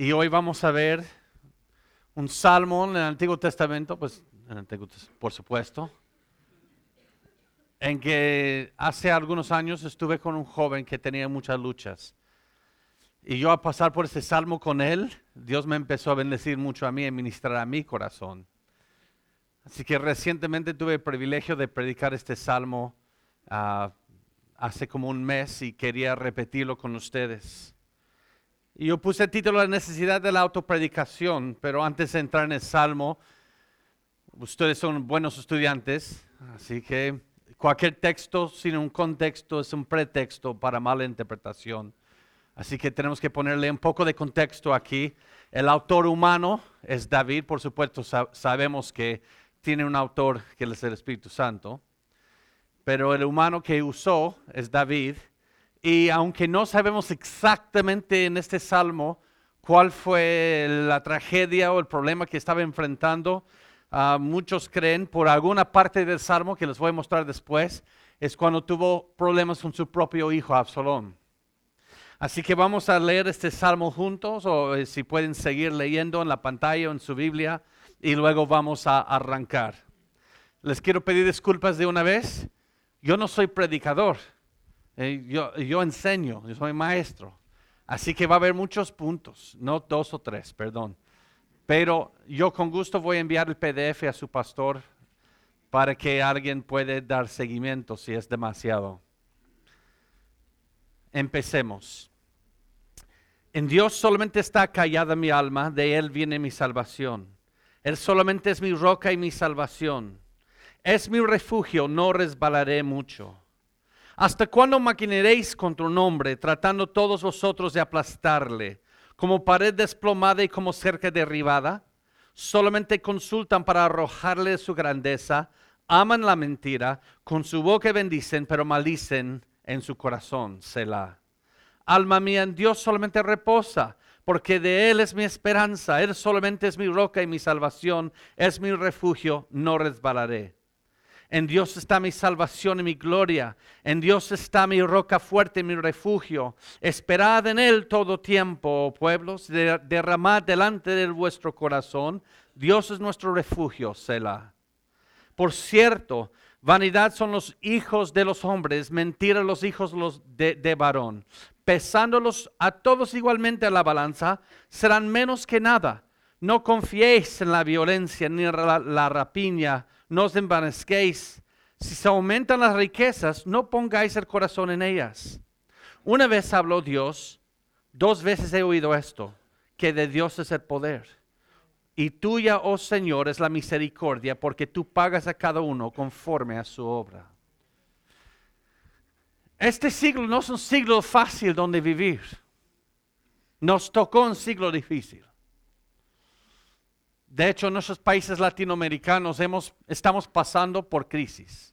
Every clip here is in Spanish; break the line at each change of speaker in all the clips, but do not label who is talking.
Y hoy vamos a ver un salmo en el Antiguo Testamento, pues por supuesto, en que hace algunos años estuve con un joven que tenía muchas luchas. Y yo a pasar por ese salmo con él, Dios me empezó a bendecir mucho a mí y ministrar a mi corazón. Así que recientemente tuve el privilegio de predicar este salmo ah, hace como un mes y quería repetirlo con ustedes. Y yo puse el título La necesidad de la autopredicación, pero antes de entrar en el salmo, ustedes son buenos estudiantes, así que cualquier texto sin un contexto es un pretexto para mala interpretación. Así que tenemos que ponerle un poco de contexto aquí. El autor humano es David, por supuesto, sa- sabemos que tiene un autor que es el Espíritu Santo, pero el humano que usó es David. Y aunque no sabemos exactamente en este salmo cuál fue la tragedia o el problema que estaba enfrentando, ah, muchos creen por alguna parte del salmo que les voy a mostrar después, es cuando tuvo problemas con su propio hijo Absalón. Así que vamos a leer este salmo juntos o eh, si pueden seguir leyendo en la pantalla o en su Biblia y luego vamos a arrancar. Les quiero pedir disculpas de una vez. Yo no soy predicador, eh, yo, yo enseño, yo soy maestro. Así que va a haber muchos puntos, no dos o tres, perdón. Pero yo con gusto voy a enviar el PDF a su pastor para que alguien pueda dar seguimiento si es demasiado. Empecemos. En Dios solamente está callada mi alma, de Él viene mi salvación. Él solamente es mi roca y mi salvación. Es mi refugio, no resbalaré mucho. ¿Hasta cuándo maquinaréis contra un hombre, tratando todos vosotros de aplastarle, como pared desplomada y como cerca derribada? Solamente consultan para arrojarle su grandeza, aman la mentira, con su boca bendicen, pero maldicen en su corazón. Selah. Alma mía, en Dios solamente reposa, porque de Él es mi esperanza, Él solamente es mi roca y mi salvación, es mi refugio, no resbalaré. En Dios está mi salvación y mi gloria. En Dios está mi roca fuerte y mi refugio. Esperad en Él todo tiempo, oh pueblos. de- derramad delante de vuestro corazón. Dios es nuestro refugio, Selah. Por cierto, vanidad son los hijos de los hombres, mentira los hijos de, varón. Pesándolos a todos igualmente a la balanza, serán menos que nada. No confiéis en la violencia ni en la, la rapiña, no os envanezquéis. Si se aumentan las riquezas, no pongáis el corazón en ellas. Una vez habló Dios, dos veces he oído esto, que de Dios es el poder. Y tuya, oh Señor, es la misericordia, porque tú pagas a cada uno conforme a su obra. Este siglo no es un siglo fácil donde vivir. Nos tocó un siglo difícil. De hecho, en nuestros países latinoamericanos hemos, estamos pasando por crisis.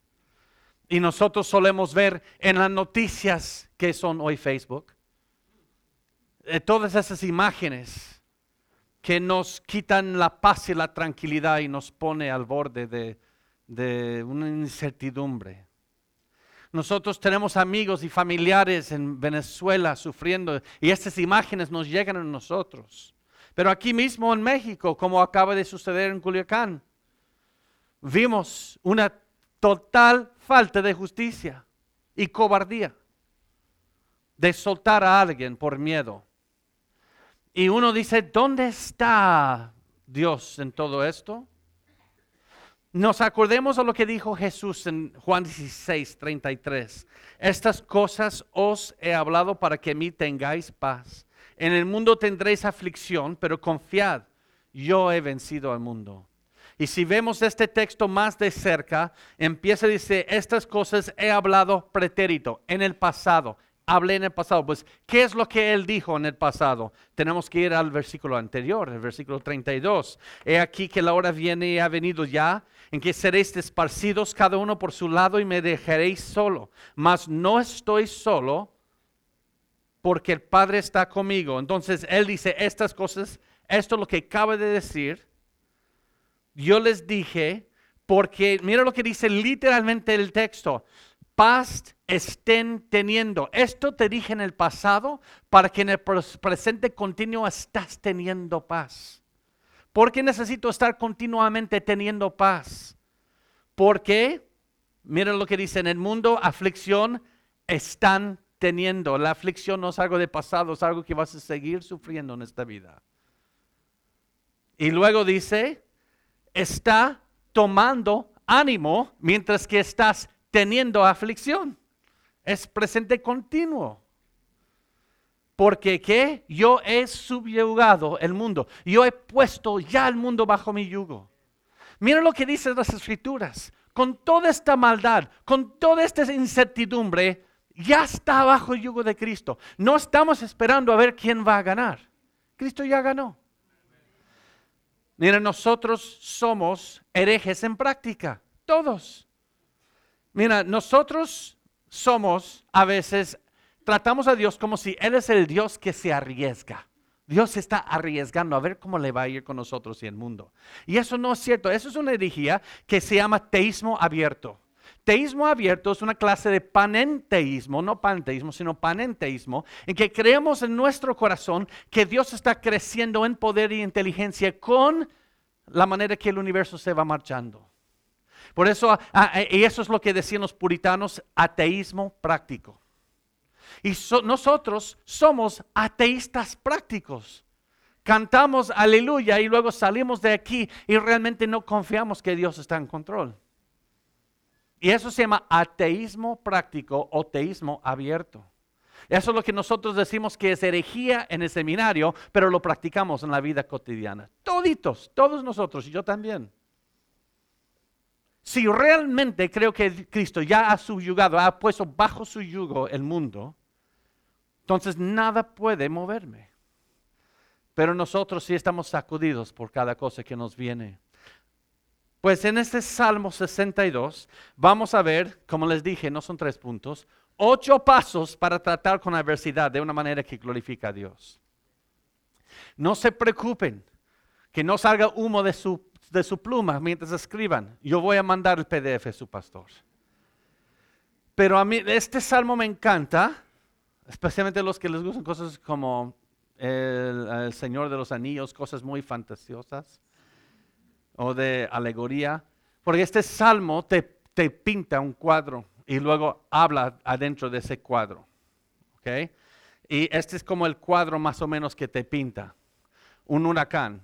Y nosotros solemos ver en las noticias que son hoy Facebook, eh, todas esas imágenes que nos quitan la paz y la tranquilidad y nos pone al borde de, de una incertidumbre. Nosotros tenemos amigos y familiares en Venezuela sufriendo y estas imágenes nos llegan a nosotros. Pero aquí mismo en México, como acaba de suceder en Culiacán, vimos una total falta de justicia y cobardía de soltar a alguien por miedo. Y uno dice, ¿dónde está Dios en todo esto? Nos acordemos a lo que dijo Jesús en Juan 16, 33. Estas cosas os he hablado para que en mí tengáis paz. En el mundo tendréis aflicción, pero confiad, yo he vencido al mundo. Y si vemos este texto más de cerca, empieza a decir, estas cosas he hablado pretérito, en el pasado. Hablé en el pasado. Pues, ¿qué es lo que él dijo en el pasado? Tenemos que ir al versículo anterior, el versículo 32. He aquí que la hora viene y ha venido ya, en que seréis esparcidos cada uno por su lado y me dejaréis solo. Mas no estoy solo, porque el Padre está conmigo. Entonces Él dice estas cosas, esto es lo que acaba de decir. Yo les dije, porque mira lo que dice literalmente el texto, paz estén teniendo. Esto te dije en el pasado para que en el presente continuo estás teniendo paz. ¿Por qué necesito estar continuamente teniendo paz? Porque, miren lo que dice, en el mundo aflicción están teniendo. La aflicción no es algo de pasado, es algo que vas a seguir sufriendo en esta vida. Y luego dice, está tomando ánimo mientras que estás teniendo aflicción. Es presente continuo. Porque ¿qué? Yo he subyugado el mundo. Yo he puesto ya el mundo bajo mi yugo. Mira lo que dicen las escrituras. Con toda esta maldad, con toda esta incertidumbre, ya está bajo el yugo de Cristo. No estamos esperando a ver quién va a ganar. Cristo ya ganó. Mira, nosotros somos herejes en práctica, todos. Mira, nosotros somos a veces, tratamos a Dios como si Él es el Dios que se arriesga. Dios está arriesgando a ver cómo le va a ir con nosotros y el mundo. Y eso no es cierto, eso es una herejía que se llama teísmo abierto. Teísmo abierto es una clase de panenteísmo, no panteísmo, sino panenteísmo, en que creemos en nuestro corazón que Dios está creciendo en poder y inteligencia con la manera que el universo se va marchando. Por eso, y eso es lo que decían los puritanos, ateísmo práctico. Y nosotros somos ateístas prácticos. Cantamos aleluya y luego salimos de aquí y realmente no confiamos que Dios está en control. Y eso se llama ateísmo práctico o teísmo abierto. Eso es lo que nosotros decimos que es herejía en el seminario, pero lo practicamos en la vida cotidiana. Toditos, todos nosotros y yo también. Si realmente creo que Cristo ya ha subyugado, ha puesto bajo su yugo el mundo, entonces nada puede moverme. Pero nosotros sí estamos sacudidos por cada cosa que nos viene. Pues en este Salmo 62 vamos a ver, como les dije, no son tres puntos, ocho pasos para tratar con adversidad de una manera que glorifica a Dios. No se preocupen que no salga humo de su, de su pluma mientras escriban. Yo voy a mandar el PDF a su pastor. Pero a mí este salmo me encanta, especialmente los que les gustan cosas como el Señor de los Anillos, cosas muy fantasiosas o de alegoría, porque este salmo te, te pinta un cuadro y luego habla adentro de ese cuadro. ¿okay? Y este es como el cuadro más o menos que te pinta, un huracán.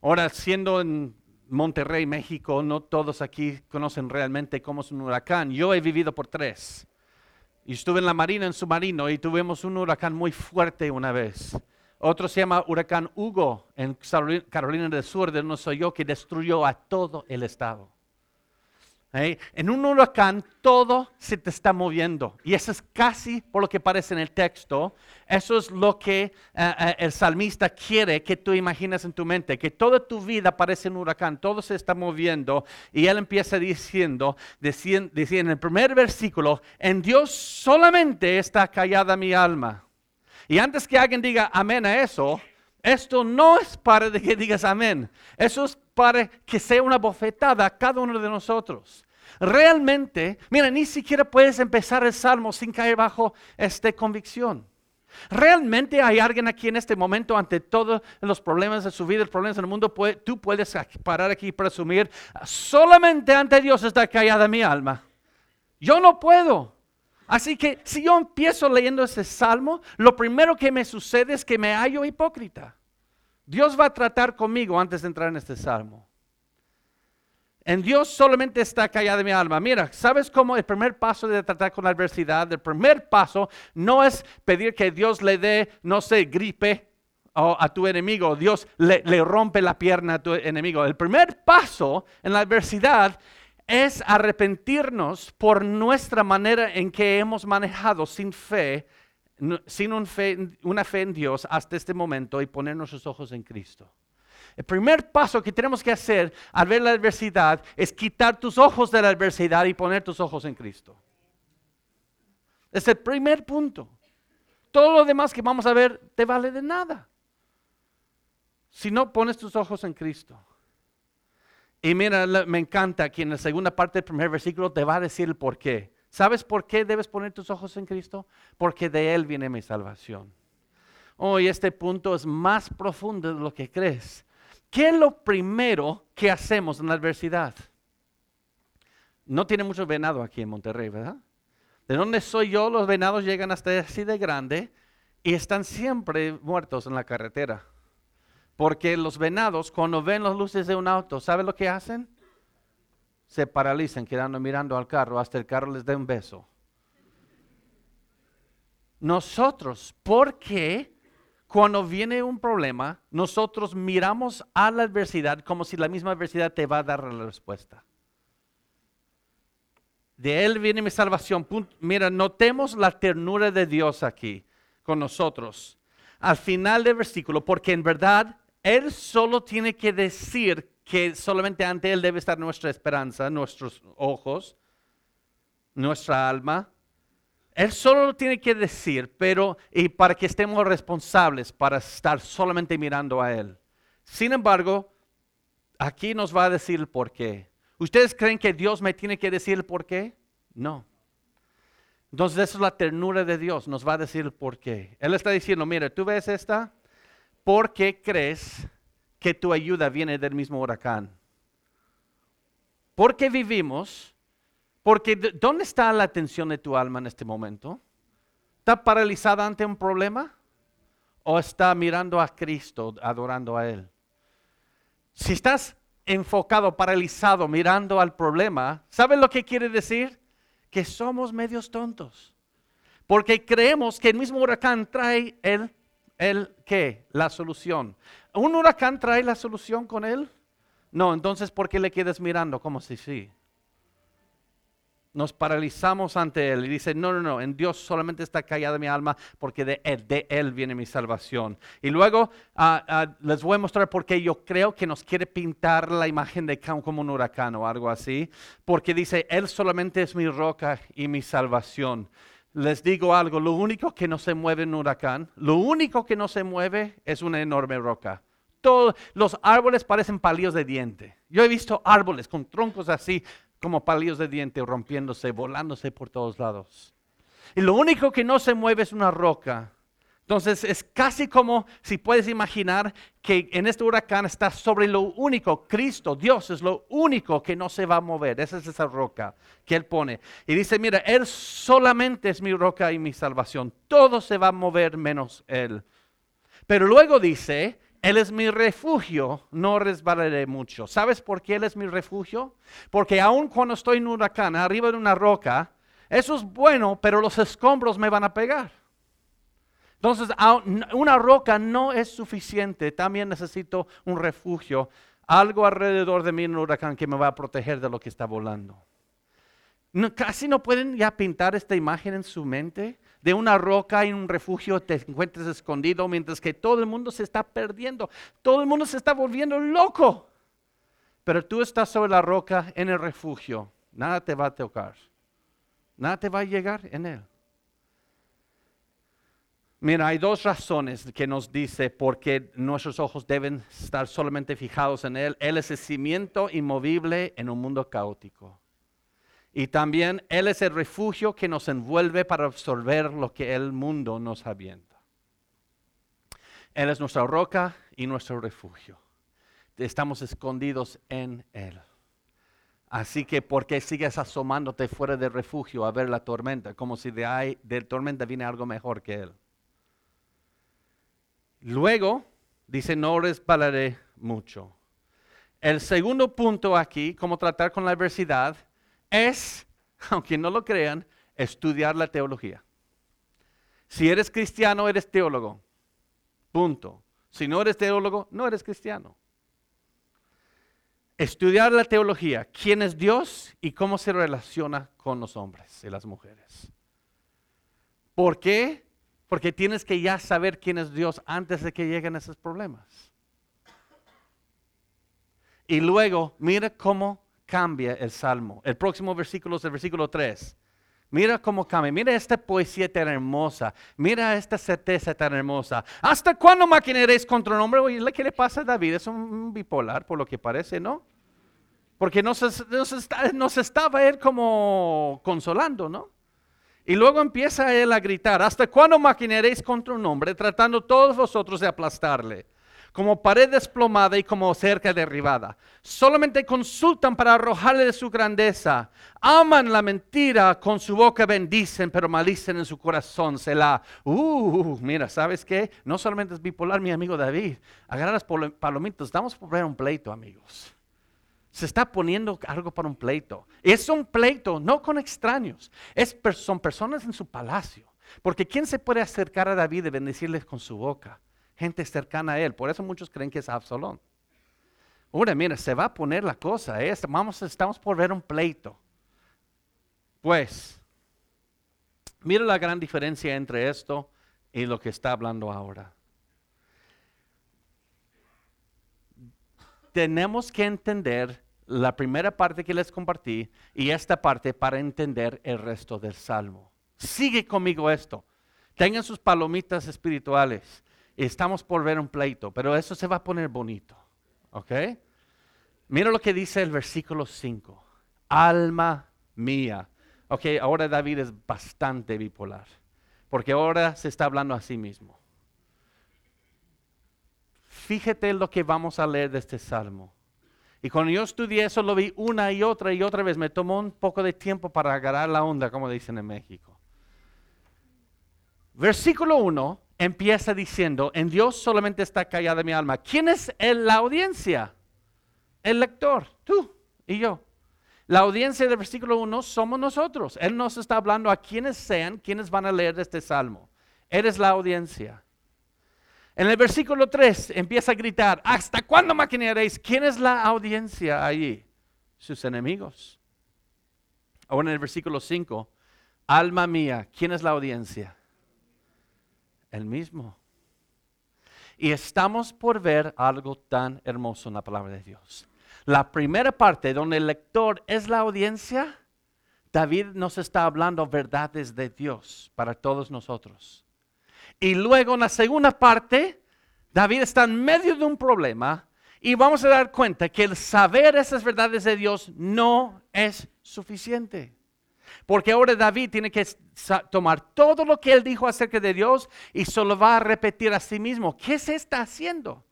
Ahora, siendo en Monterrey, México, no todos aquí conocen realmente cómo es un huracán. Yo he vivido por tres. Y estuve en la marina, en submarino, y tuvimos un huracán muy fuerte una vez. Otro se llama huracán Hugo en Carolina del Sur, de no soy yo, que destruyó a todo el estado. ¿Eh? En un huracán todo se te está moviendo. Y eso es casi por lo que parece en el texto. Eso es lo que eh, eh, el salmista quiere que tú imagines en tu mente. Que toda tu vida parece un huracán. Todo se está moviendo. Y él empieza diciendo, diciendo, diciendo en el primer versículo, en Dios solamente está callada mi alma. Y antes que alguien diga amén a eso, esto no es para que digas amén. Eso es para que sea una bofetada a cada uno de nosotros. Realmente, mira, ni siquiera puedes empezar el salmo sin caer bajo esta convicción. Realmente hay alguien aquí en este momento ante todos los problemas de su vida, los problemas del mundo, tú puedes parar aquí y presumir, solamente ante Dios está callada mi alma. Yo no puedo. Así que si yo empiezo leyendo ese salmo, lo primero que me sucede es que me hallo hipócrita. Dios va a tratar conmigo antes de entrar en este salmo. En Dios solamente está callada mi alma. Mira, ¿sabes cómo el primer paso de tratar con la adversidad? El primer paso no es pedir que Dios le dé, no sé, gripe a tu enemigo. Dios le, le rompe la pierna a tu enemigo. El primer paso en la adversidad es arrepentirnos por nuestra manera en que hemos manejado sin fe, sin una fe en Dios hasta este momento y poner nuestros ojos en Cristo. El primer paso que tenemos que hacer al ver la adversidad es quitar tus ojos de la adversidad y poner tus ojos en Cristo. Es el primer punto. Todo lo demás que vamos a ver te vale de nada. Si no pones tus ojos en Cristo. Y mira, me encanta que en la segunda parte del primer versículo te va a decir el por qué. ¿Sabes por qué debes poner tus ojos en Cristo? Porque de Él viene mi salvación. Hoy este punto es más profundo de lo que crees. ¿Qué es lo primero que hacemos en la adversidad? No tiene mucho venado aquí en Monterrey, ¿verdad? De donde soy yo, los venados llegan hasta así de grande y están siempre muertos en la carretera. Porque los venados, cuando ven las luces de un auto, ¿saben lo que hacen? Se paralizan quedando mirando al carro hasta el carro les dé un beso. Nosotros, ¿por qué cuando viene un problema, nosotros miramos a la adversidad como si la misma adversidad te va a dar la respuesta? De Él viene mi salvación. Mira, notemos la ternura de Dios aquí con nosotros. Al final del versículo, porque en verdad Él solo tiene que decir que solamente ante Él debe estar nuestra esperanza, nuestros ojos, nuestra alma. Él solo lo tiene que decir, pero y para que estemos responsables para estar solamente mirando a Él. Sin embargo, aquí nos va a decir el por qué. ¿Ustedes creen que Dios me tiene que decir el por qué? No. Entonces, esa es la ternura de Dios. Nos va a decir el por qué. Él está diciendo, mira, tú ves esta, ¿por qué crees que tu ayuda viene del mismo huracán? ¿Por qué vivimos? Porque ¿dónde está la atención de tu alma en este momento? ¿Está paralizada ante un problema? ¿O está mirando a Cristo, adorando a Él? Si estás enfocado, paralizado, mirando al problema, ¿sabes lo que quiere decir? que somos medios tontos. Porque creemos que el mismo huracán trae el, el ¿qué? La solución. ¿Un huracán trae la solución con él? No, entonces ¿por qué le quedas mirando como si sí? nos paralizamos ante Él y dice, no, no, no, en Dios solamente está callada mi alma porque de Él, viene mi salvación. Y luego ah, ah, les voy a mostrar por qué yo creo que nos quiere pintar la imagen de como un huracán o algo así, porque dice, Él solamente es mi roca y mi salvación. Les digo algo, lo único que no se mueve en un huracán, lo único que no se mueve es una enorme roca. Todos los árboles parecen palillos de diente. Yo he visto árboles con troncos así, como palillos de diente rompiéndose, volándose por todos lados. Y lo único que no se mueve es una roca. Entonces es casi como si puedes imaginar que en este huracán está sobre lo único, Cristo, Dios es lo único que no se va a mover. Esa es esa roca que Él pone. Y dice, mira, Él solamente es mi roca y mi salvación. Todo se va a mover menos Él. Pero luego dice, él es mi refugio, no resbalaré mucho. ¿Sabes por qué Él es mi refugio? Porque aun cuando estoy en un huracán, arriba de una roca, eso es bueno, pero los escombros me van a pegar. Entonces, una roca no es suficiente, también necesito un refugio, algo alrededor de mí en un huracán que me va a proteger de lo que está volando. casi no pueden ya pintar esta imagen en su mente de una roca en un refugio te encuentres escondido mientras que todo el mundo se está perdiendo, todo el mundo se está volviendo loco. Pero tú estás sobre la roca en el refugio, nada te va a tocar, nada te va a llegar en él. Mira, hay dos razones que nos dice por qué nuestros ojos deben estar solamente fijados en Él. Él es el cimiento inmovible en un mundo caótico. Y también Él es el refugio que nos envuelve para absorber lo que el mundo nos avienta. Él es nuestra roca y nuestro refugio. Estamos escondidos en Él. Así que, ¿por qué sigues asomándote fuera del refugio a ver la tormenta? Como si de ahí, de tormenta viene algo mejor que Él. Luego, dice, no resbalaré mucho. El segundo punto aquí, cómo tratar con la adversidad, es, aunque no lo crean, estudiar la teología. Si eres cristiano, eres teólogo. Punto. Si no eres teólogo, no eres cristiano. Estudiar la teología, quién es Dios y cómo se relaciona con los hombres y las mujeres. ¿Por qué? Porque tienes que ya saber quién es Dios antes de que lleguen esos problemas. Y luego, mira cómo cambia el salmo. El próximo versículo es el versículo 3. Mira cómo cambia. Mira esta poesía tan hermosa. Mira esta certeza tan hermosa. ¿Hasta cuándo maquinaréis contra un hombre? Oye, ¿qué le pasa a David? Es un bipolar, por lo que parece, ¿no? Porque nos, nos estaba él como consolando, ¿no? Y luego empieza él a gritar, ¿hasta cuándo maquinaréis contra un hombre tratando todos vosotros de aplastarle? Como pared desplomada y como cerca derribada. Solamente consultan para arrojarle de su grandeza. Aman la mentira, con su boca bendicen, pero malicen en su corazón. Se la, uh, mira, ¿sabes qué? No solamente es bipolar mi amigo David. Agarra las palomitas, estamos por ver un pleito, amigos se está poniendo algo para un pleito. Es un pleito, no con extraños. Es, son personas en su palacio. Porque ¿quién se puede acercar a David y bendecirles con su boca? Gente cercana a él. Por eso muchos creen que es Absalón. Ahora, mira, se va a poner la cosa. estamos por ver un pleito. Pues, mira la gran diferencia entre esto y lo que está hablando ahora. Tenemos que entender la primera parte que les compartí y esta parte para entender el resto del salmo. Sigue conmigo esto. Tengan sus palomitas espirituales. Estamos por ver un pleito, pero eso se va a poner bonito. ¿Ok? Mira lo que dice el versículo 5. Alma mía. Ok, ahora David es bastante bipolar, porque ahora se está hablando a sí mismo. Fíjate lo que vamos a leer de este salmo. Y cuando yo estudié eso lo vi una y otra y otra vez. Me tomó un poco de tiempo para agarrar la onda, como dicen en México. Versículo 1 empieza diciendo, en Dios solamente está callada mi alma. ¿Quién es la audiencia? El lector, tú y yo. La audiencia del versículo 1 somos nosotros. Él nos está hablando a quienes sean, quienes van a leer este salmo. Eres la audiencia. En el versículo 3 empieza a gritar, ¿hasta cuándo maquinaréis? ¿Quién es la audiencia allí? Sus enemigos. Ahora en el versículo 5, alma mía, ¿quién es la audiencia? El mismo. Y estamos por ver algo tan hermoso en la palabra de Dios. La primera parte donde el lector es la audiencia, David nos está hablando verdades de Dios para todos nosotros. Y luego en la segunda parte, David está en medio de un problema y vamos a dar cuenta que el saber esas verdades de Dios no es suficiente. Porque ahora David tiene que tomar todo lo que él dijo acerca de Dios y solo va a repetir a sí mismo. ¿Qué se está haciendo?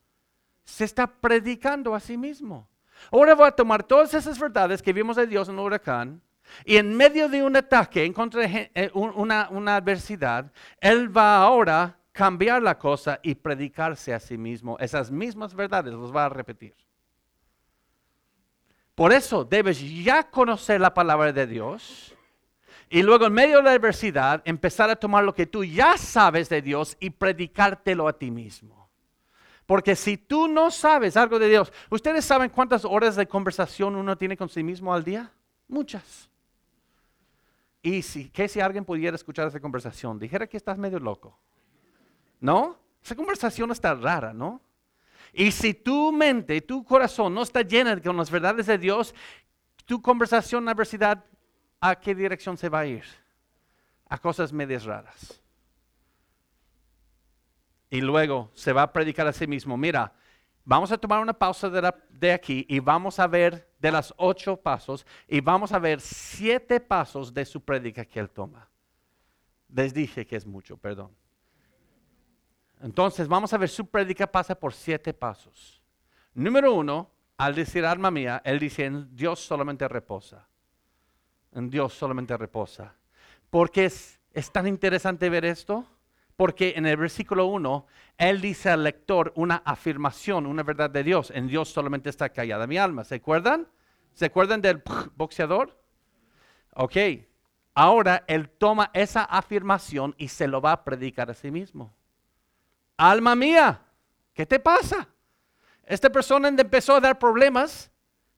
Se está predicando a sí mismo. Ahora voy a tomar todas esas verdades que vimos de Dios en el huracán y en medio de un ataque, en contra de eh, una, una adversidad, él va ahora a cambiar la cosa y predicarse a sí mismo. Esas mismas verdades los va a repetir. Por eso debes ya conocer la palabra de Dios y luego en medio de la adversidad empezar a tomar lo que tú ya sabes de Dios y predicártelo a ti mismo. Porque si tú no sabes algo de Dios, ¿ustedes saben cuántas horas de conversación uno tiene con sí mismo al día? Muchas. Y si, ¿qué si alguien pudiera escuchar esa conversación? Dijera que estás medio loco. ¿No? Esa conversación está rara, ¿no? Y si tu mente, tu corazón no está llena con las verdades de Dios, tu conversación, la adversidad, ¿a qué dirección se va a ir? A cosas medias raras. Y luego se va a predicar a sí mismo, mira, Vamos a tomar una pausa de, aquí y vamos a ver de las ocho pasos y vamos a ver siete pasos de su prédica que él toma. Les dije que es mucho, perdón. Entonces vamos a ver su prédica pasa por siete pasos. Número uno, al decir alma mía, él dice en Dios solamente reposa. En Dios solamente reposa. ¿Por qué es, es tan interesante ver esto? Porque en el versículo 1, él dice al lector una afirmación, una verdad de Dios. En Dios solamente está callada mi alma. ¿Se acuerdan? ¿Se acuerdan del boxeador? Ok. Ahora él toma esa afirmación y se lo va a predicar a sí mismo. Alma mía, ¿qué te pasa? Esta persona empezó a dar problemas,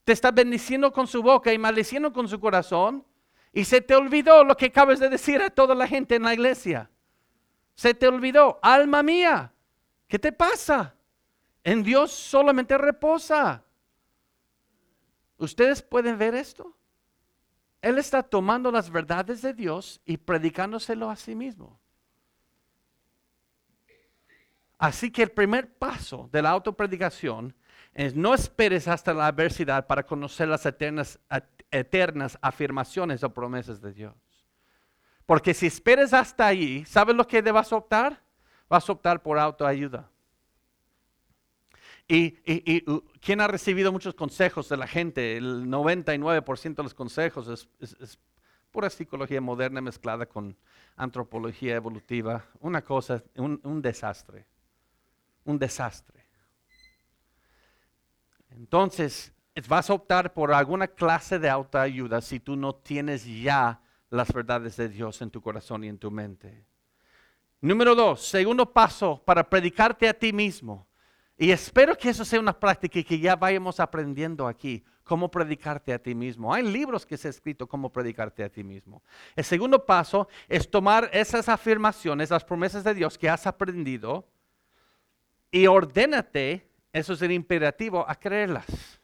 te está bendiciendo con su boca y maldiciendo con su corazón, y se te olvidó lo que acabas de decir a toda la gente en la iglesia. Se te olvidó, alma mía, ¿qué te pasa? En Dios solamente reposa. ¿Ustedes pueden ver esto? Él está tomando las verdades de Dios y predicándoselo a sí mismo. Así que el primer paso de la autopredicación es no esperes hasta la adversidad para conocer las eternas, eternas afirmaciones o promesas de Dios. Porque si esperes hasta ahí, ¿sabes lo que debas optar? Vas a optar por autoayuda. Y, y, ¿quién ha recibido muchos consejos de la gente? El 99% de los consejos es, pura psicología moderna mezclada con antropología evolutiva. Una cosa, un desastre. Un desastre. Entonces, vas a optar por alguna clase de autoayuda si tú no tienes ya las verdades de Dios en tu corazón y en tu mente. Número dos, segundo paso para predicarte a ti mismo. Y espero que eso sea una práctica y que ya vayamos aprendiendo aquí cómo predicarte a ti mismo. Hay libros que se han escrito cómo predicarte a ti mismo. El segundo paso es tomar esas afirmaciones, las promesas de Dios que has aprendido y ordénate, eso es el imperativo, a creerlas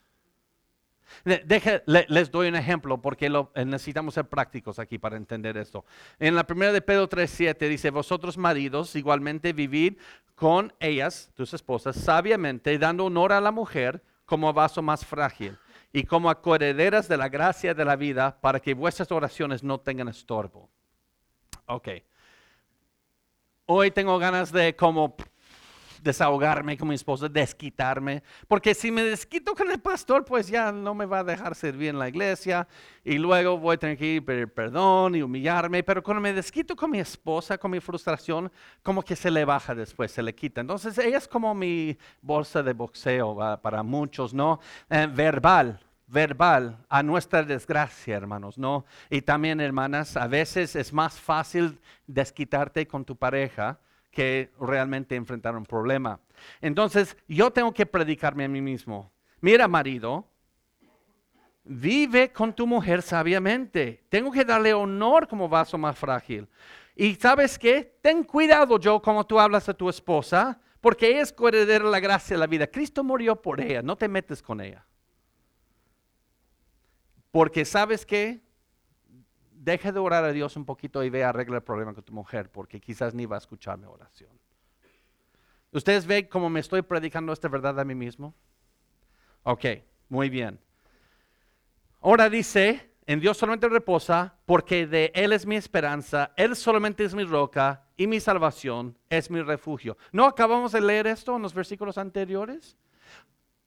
les doy un ejemplo porque eh, necesitamos ser prácticos aquí para entender esto. En la primera de Pedro 3.7 dice, vosotros maridos igualmente vivid con ellas, tus esposas, sabiamente, dando honor a la mujer como vaso más frágil y como acorrederas de la gracia de la vida para que vuestras oraciones no tengan estorbo. Ok. Hoy tengo ganas de como desahogarme con mi esposa, desquitarme, porque si me desquito con el pastor, pues ya no me va a dejar servir en la iglesia y luego voy a tener que ir pedir perdón y humillarme, pero cuando me desquito con mi esposa, con mi frustración, como que se le baja después, se le quita. Entonces ella es como mi bolsa de boxeo para muchos, ¿no? Eh, verbal verbal a nuestra desgracia, hermanos, ¿no? Y también, hermanas, a veces es más fácil desquitarte con tu pareja que realmente enfrentar un problema. Entonces, yo tengo que predicarme a mí mismo. Mira, marido, vive con tu mujer sabiamente. Tengo que darle honor como vaso más frágil. Y sabes qué? Ten cuidado, yo, como tú hablas a tu esposa, porque es coheredera la gracia de la vida. Cristo murió por ella, no te metes con ella. Porque sabes qué? Deja de orar a Dios un poquito y ve a arreglar el problema con tu mujer, porque quizás ni va a escuchar mi oración. ¿Ustedes ven cómo me estoy predicando esta verdad a mí mismo? Ok, muy bien. Ahora dice, en Dios solamente reposa, porque de Él es mi esperanza, Él solamente es mi roca y mi salvación es mi refugio. ¿No acabamos de leer esto en los versículos anteriores?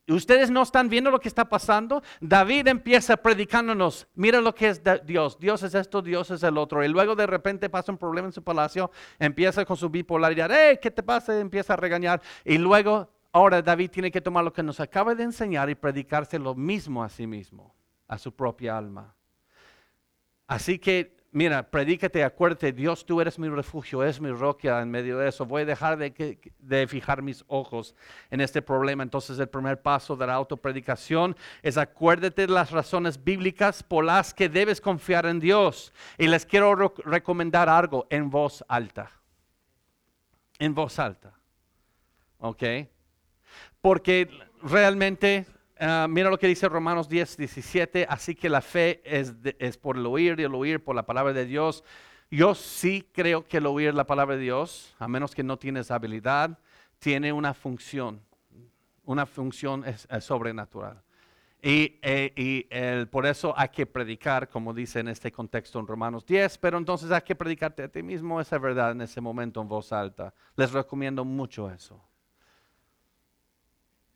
Ustedes no están viendo lo que está pasando. David empieza predicándonos, mira lo que es Dios, Dios es esto, Dios es el otro. Y luego de repente pasa un problema en su palacio, empieza con su bipolaridad, ¡eh, qué te pasa! Empieza a regañar. Y luego, ahora David tiene que tomar lo que nos acaba de enseñar y predicarse lo mismo a sí mismo, a su propia alma. Así que mira, predícate, acuérdate, Dios, tú eres mi refugio, es mi roca en medio de eso. Voy a dejar de, de, fijar mis ojos en este problema. Entonces, el primer paso de la autopredicación es acuérdate de las razones bíblicas por las que debes confiar en Dios. Y les quiero recomendar algo en voz alta. En voz alta. ¿Ok? Porque realmente Ah, mira lo que dice Romanos 10, 17. Así que la fe es, es, por el oír y el oír por la palabra de Dios. Yo sí creo que el oír la palabra de Dios, a menos que no tienes habilidad, tiene una función. Una función es, sobrenatural. Y, eh, y por eso hay que predicar, como dice en este contexto en Romanos 10, pero entonces hay que predicarte a ti mismo esa verdad en ese momento en voz alta. Les recomiendo mucho eso.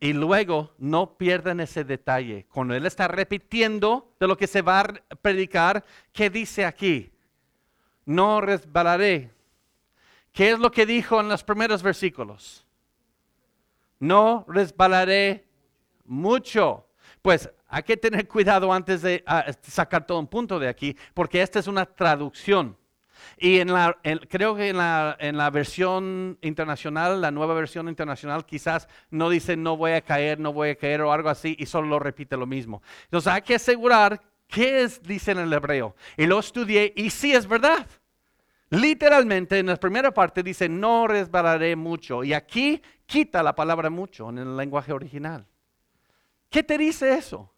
Y luego no pierdan ese detalle. Cuando Él está repitiendo de lo que se va a predicar, ¿qué dice aquí? No resbalaré. ¿Qué es lo que dijo en los primeros versículos? No resbalaré mucho. Pues hay que tener cuidado antes de ah, sacar todo un punto de aquí, porque esta es una traducción. Y en la, creo que en la, en la versión internacional, la nueva versión internacional, quizás no dice no voy a caer, no voy a caer o algo así y solo lo repite lo mismo. Entonces hay que asegurar qué es, dice en el hebreo. Y lo estudié y sí es verdad. Literalmente en la primera parte dice no resbalaré mucho y aquí quita la palabra mucho en el lenguaje original. ¿Qué te dice eso?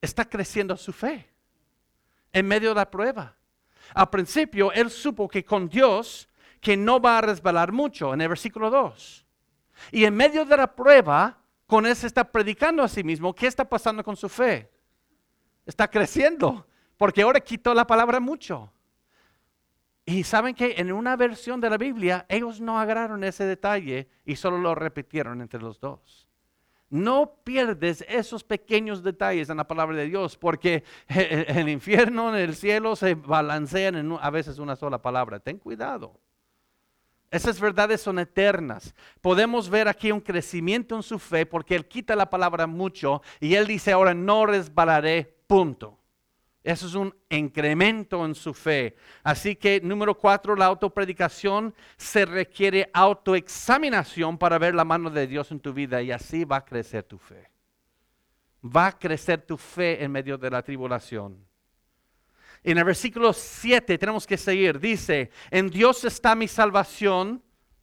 Está creciendo su fe en medio de la prueba. Al principio él supo que con Dios, que no va a resbalar mucho en el versículo 2. Y en medio de la prueba, con él se está predicando a sí mismo, ¿qué está pasando con su fe? Está creciendo, porque ahora quitó la palabra mucho. Y saben que en una versión de la Biblia ellos no agarraron ese detalle y solo lo repitieron entre los dos. No pierdes esos pequeños detalles en la palabra de Dios porque el infierno, en el cielo se balancean en a veces una sola palabra. Ten cuidado. Esas verdades son eternas. Podemos ver aquí un crecimiento en su fe porque Él quita la palabra mucho y Él dice ahora no resbalaré, punto. Eso es un incremento en su fe. Así que número cuatro, la autopredicación se requiere autoexaminación para ver la mano de Dios en tu vida y así va a crecer tu fe. Va a crecer tu fe en medio de la tribulación. En el versículo 7 tenemos que seguir. Dice, en Dios está mi salvación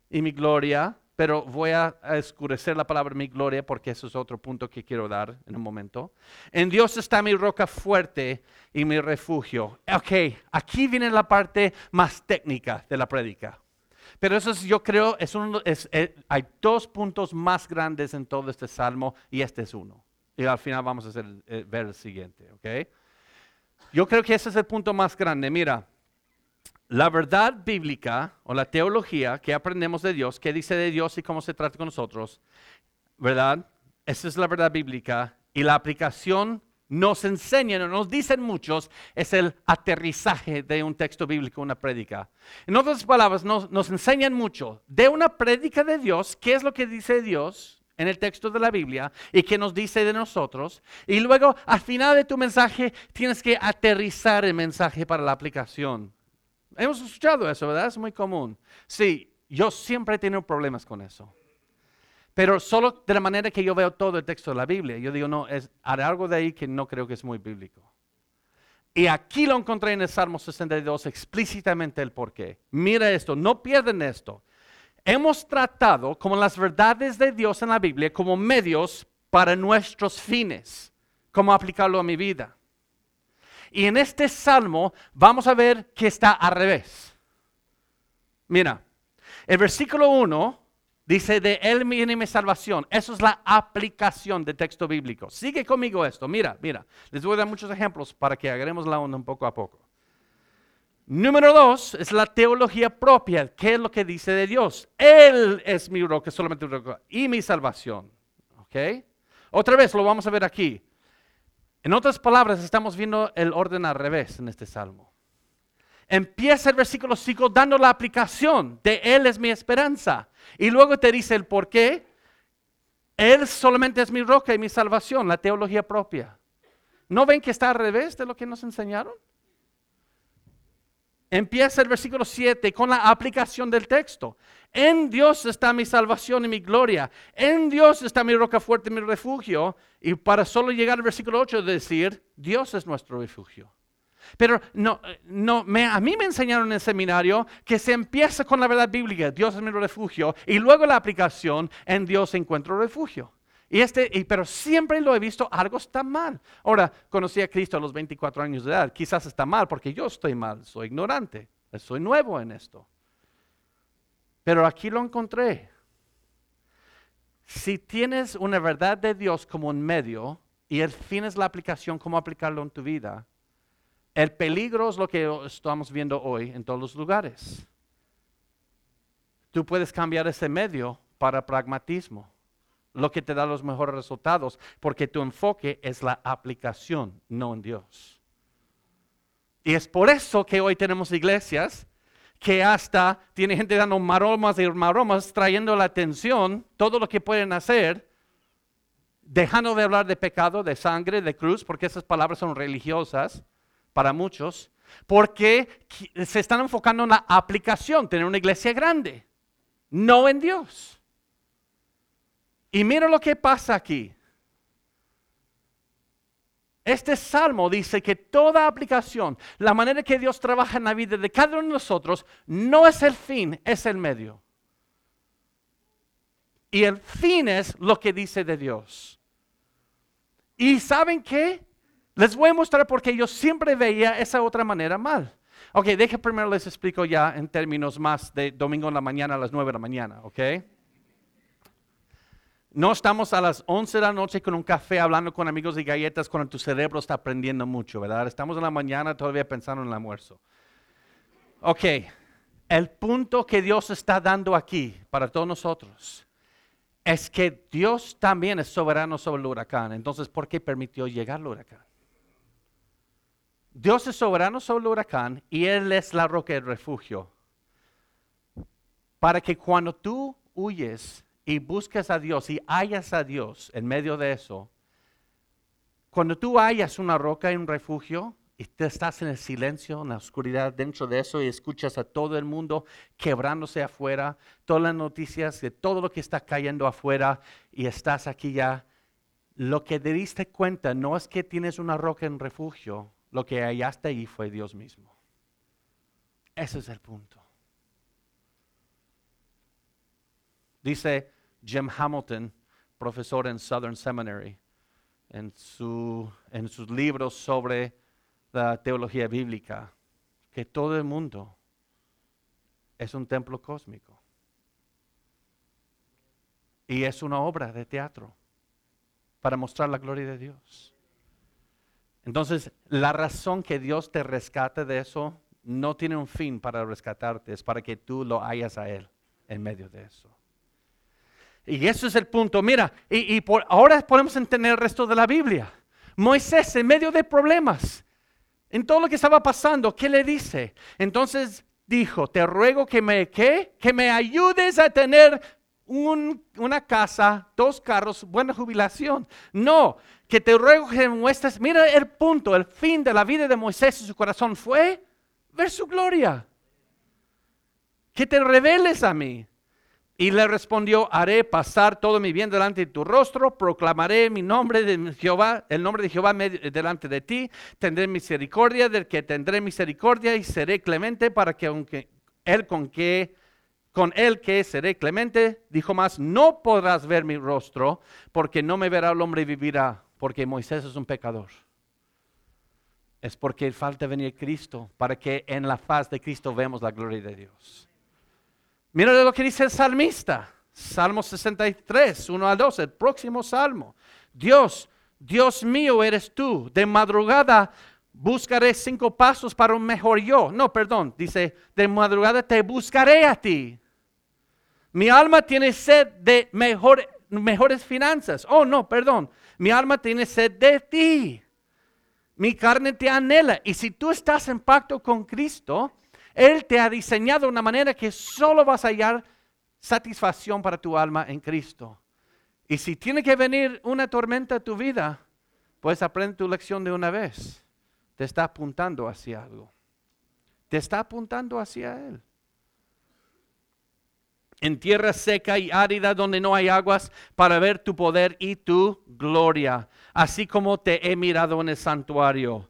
y mi gloria pero voy a, escurecer la palabra mi gloria porque eso es otro punto que quiero dar en un momento. En Dios está mi roca fuerte y mi refugio. Ok, aquí viene la parte más técnica de la prédica. Pero eso es, yo creo, es uno, es, eh, hay dos puntos más grandes en todo este salmo y este es uno. Y al final vamos a hacer, eh, ver el siguiente, ok. Yo creo que ese es el punto más grande. Mira, la verdad bíblica o la teología que aprendemos de Dios, qué dice de Dios y cómo se trata con nosotros, ¿verdad? Esa es la verdad bíblica y la aplicación nos enseña, nos dicen muchos, es el aterrizaje de un texto bíblico, una prédica. En otras palabras, nos, nos enseñan mucho de una prédica de Dios, qué es lo que dice Dios en el texto de la Biblia y qué nos dice de nosotros. Y luego, al final de tu mensaje, tienes que aterrizar el mensaje para la aplicación. Hemos escuchado eso, ¿verdad? Es muy común. Sí, yo siempre he tenido problemas con eso. Pero solo de la manera que yo veo todo el texto de la Biblia. Yo digo, no, es, hay algo de ahí que no creo que es muy bíblico. Y aquí lo encontré en el Salmo 62 explícitamente el porqué. Mira esto, no pierden esto. Hemos tratado como las verdades de Dios en la Biblia como medios para nuestros fines, cómo aplicarlo a mi vida. Y en este salmo vamos a ver que está al revés. Mira, el versículo 1 dice, de Él viene mi salvación. Eso es la aplicación del texto bíblico. Sigue conmigo esto. Mira, mira. Les voy a dar muchos ejemplos para que hagamos la onda un poco a poco. Número dos es la teología propia. ¿Qué es lo que dice de Dios? Él es mi roca, solamente mi roca, y mi salvación. ¿Ok? Otra vez lo vamos a ver aquí. En otras palabras, estamos viendo el orden al revés en este salmo. Empieza el versículo 5 dando la aplicación de Él es mi esperanza. Y luego te dice el por qué. Él solamente es mi roca y mi salvación, la teología propia. ¿No ven que está al revés de lo que nos enseñaron? Empieza el versículo 7 con la aplicación del texto. En Dios está mi salvación y mi gloria. En Dios está mi roca fuerte y mi refugio. Y para solo llegar al versículo 8 decir, Dios es nuestro refugio. Pero no, no me, a mí me enseñaron en el seminario que se empieza con la verdad bíblica, Dios es mi refugio, y luego la aplicación, en Dios encuentro refugio. Y este, pero siempre lo he visto, algo está mal. Ahora, conocí a Cristo a los 24 años de edad. Quizás está mal porque yo estoy mal, soy ignorante, soy nuevo en esto. Pero aquí lo encontré. Si tienes una verdad de Dios como un medio y el fin es la aplicación, cómo aplicarlo en tu vida, el peligro es lo que estamos viendo hoy en todos los lugares. Tú puedes cambiar ese medio para pragmatismo lo que te da los mejores resultados, porque tu enfoque es la aplicación, no en Dios. Y es por eso que hoy tenemos iglesias que hasta tiene gente dando maromas y maromas, trayendo la atención, todo lo que pueden hacer, dejando de hablar de pecado, de sangre, de cruz, porque esas palabras son religiosas para muchos, porque se están enfocando en la aplicación, tener una iglesia grande, no en Dios. Y mira lo que pasa aquí. Este salmo dice que toda aplicación, la manera que Dios trabaja en la vida de cada uno de nosotros, no es el fin, es el medio. Y el fin es lo que dice de Dios. ¿Y saben qué? Les voy a mostrar porque yo siempre veía esa otra manera mal. Ok, deje primero les explico ya en términos más de domingo en la mañana a las 9 de la mañana, ¿ok? No estamos a las 11 de la noche con un café hablando con amigos y galletas cuando tu cerebro está aprendiendo mucho, ¿verdad? Estamos en la mañana todavía pensando en el almuerzo. Ok, el punto que Dios está dando aquí para todos nosotros es que Dios también es soberano sobre el huracán. Entonces, ¿por qué permitió llegar el huracán? Dios es soberano sobre el huracán y Él es la roca de refugio. Para que cuando tú huyes y buscas a Dios y hallas a Dios en medio de eso, cuando tú hallas una roca y un refugio y te estás en el silencio, en la oscuridad dentro de eso y escuchas a todo el mundo quebrándose afuera, todas las noticias de todo lo que está cayendo afuera y estás aquí ya, lo que te diste cuenta no es que tienes una roca en refugio, lo que hallaste ahí fue Dios mismo. Ese es el punto. Dice Jim Hamilton, profesor en Southern Seminary, en, su, en sus libros sobre la teología bíblica, que todo el mundo es un templo cósmico. Y es una obra de teatro para mostrar la gloria de Dios. Entonces, la razón que Dios te rescate de eso no tiene un fin para rescatarte, es para que tú lo hayas a Él en medio de eso. Y eso es el punto. Mira, y, por, ahora podemos entender el resto de la Biblia. Moisés, en medio de problemas, en todo lo que estaba pasando, ¿qué le dice? Entonces dijo, te ruego que me, ¿qué? Que me ayudes a tener una casa, dos carros, buena jubilación. No, que te ruego que muestres, mira el punto, el fin de la vida de Moisés y su corazón fue ver su gloria. Que te reveles a mí. Y le respondió, haré pasar todo mi bien delante de tu rostro, proclamaré mi nombre de Jehová, el nombre de Jehová delante de ti, tendré misericordia del que tendré misericordia y seré clemente para que aunque él con que con él que seré clemente, dijo más, no podrás ver mi rostro, porque no me verá el hombre y vivirá, porque Moisés es un pecador. Es porque falta venir Cristo, para que en la faz de Cristo vemos la gloria de Dios. Mira lo que dice el salmista, Salmo 63, 1 al 2, el próximo salmo. Dios, Dios mío eres tú. De madrugada buscaré cinco pasos para un mejor yo. No, perdón, dice, de madrugada te buscaré a ti. Mi alma tiene sed de mejor, mejores finanzas. Oh, no, perdón. Mi alma tiene sed de ti. Mi carne te anhela. Y si tú estás en pacto con Cristo, él te ha diseñado de una manera que solo vas a hallar satisfacción para tu alma en Cristo. Y si tiene que venir una tormenta a tu vida, pues aprende tu lección de una vez. Te está apuntando hacia algo. Te está apuntando hacia Él. En tierra seca y árida donde no hay aguas para ver tu poder y tu gloria, así como te he mirado en el santuario.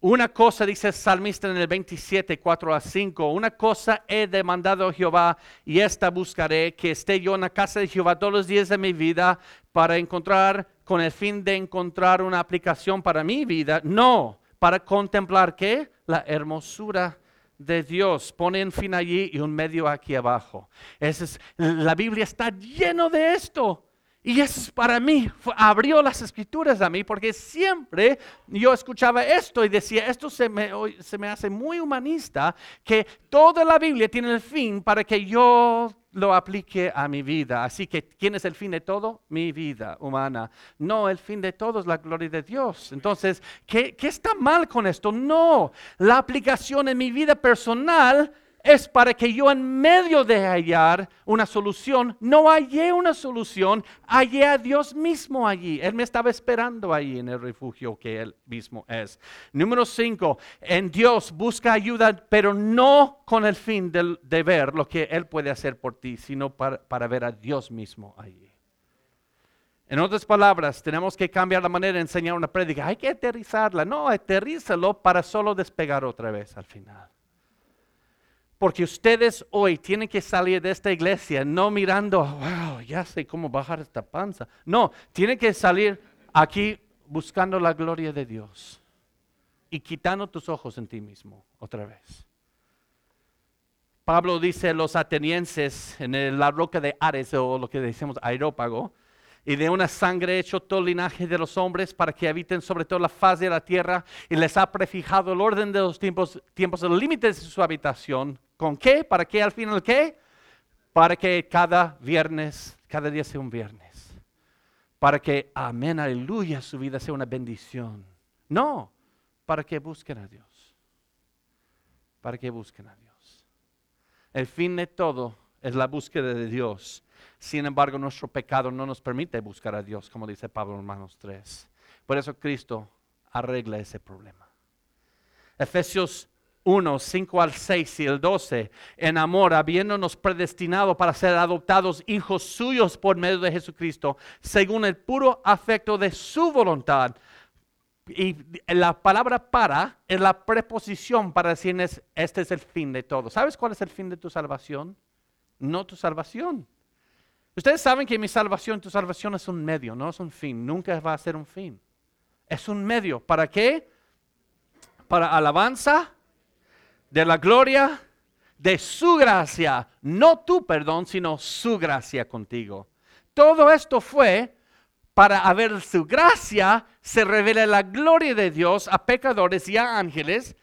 Una cosa, dice el salmista en el 27, 4 a 5, una cosa he demandado a Jehová y esta buscaré, que esté yo en la casa de Jehová todos los días de mi vida para encontrar, con el fin de encontrar una aplicación para mi vida, no, para contemplar qué? La hermosura de Dios. Pone fin allí y un medio aquí abajo. es, la Biblia está lleno de esto. Y eso para mí, abrió las escrituras a mí, porque siempre yo escuchaba esto y decía, esto se me, se me hace muy humanista, que toda la Biblia tiene el fin para que yo lo aplique a mi vida. Así que, ¿quién es el fin de todo? Mi vida humana. No, el fin de todo es la gloria de Dios. Entonces, ¿qué, qué está mal con esto? No, la aplicación en mi vida personal es para que yo en medio de hallar una solución, no hallé una solución, hallé a Dios mismo allí. Él me estaba esperando allí en el refugio que Él mismo es. Número cinco, en Dios busca ayuda, pero no con el fin de, ver lo que Él puede hacer por ti, sino para, para ver a Dios mismo allí. En otras palabras, tenemos que cambiar la manera de enseñar una prédica. Hay que aterrizarla. No, aterrízalo para solo despegar otra vez al final. Porque ustedes hoy tienen que salir de esta iglesia no mirando, wow, ya sé cómo bajar esta panza. No, tienen que salir aquí buscando la gloria de Dios y quitando tus ojos en ti mismo otra vez. Pablo dice los atenienses en la roca de Ares, o lo que decimos aerópago, y de una sangre hecho todo linaje de los hombres para que habiten sobre toda la faz de la tierra, y les ha prefijado el orden de los tiempos, tiempos, el límite de su habitación. ¿Con qué? ¿Para qué al final qué? Para que cada viernes, cada día sea un viernes. Para que, amén, aleluya, su vida sea una bendición. No, para que busquen a Dios. Para que busquen a Dios. El fin de todo es la búsqueda de Dios. Sin embargo, nuestro pecado no nos permite buscar a Dios, como dice Pablo en Romanos 3. Por eso Cristo arregla ese problema. Efesios 1, 5 al 6 y el 12, en amor, habiéndonos predestinado para ser adoptados hijos suyos por medio de Jesucristo, según el puro afecto de su voluntad. Y la palabra para es la preposición para decir es- este es el fin de todo. ¿Sabes cuál es el fin de tu salvación? No tu salvación. Ustedes saben que mi salvación, tu salvación es un medio, no es un fin. Nunca va a ser un fin. Es un medio. ¿Para qué? Para alabanza de la gloria de su gracia. No tu perdón, sino su gracia contigo. Todo esto fue para a ver su gracia se revela la gloria de Dios a pecadores y a ángeles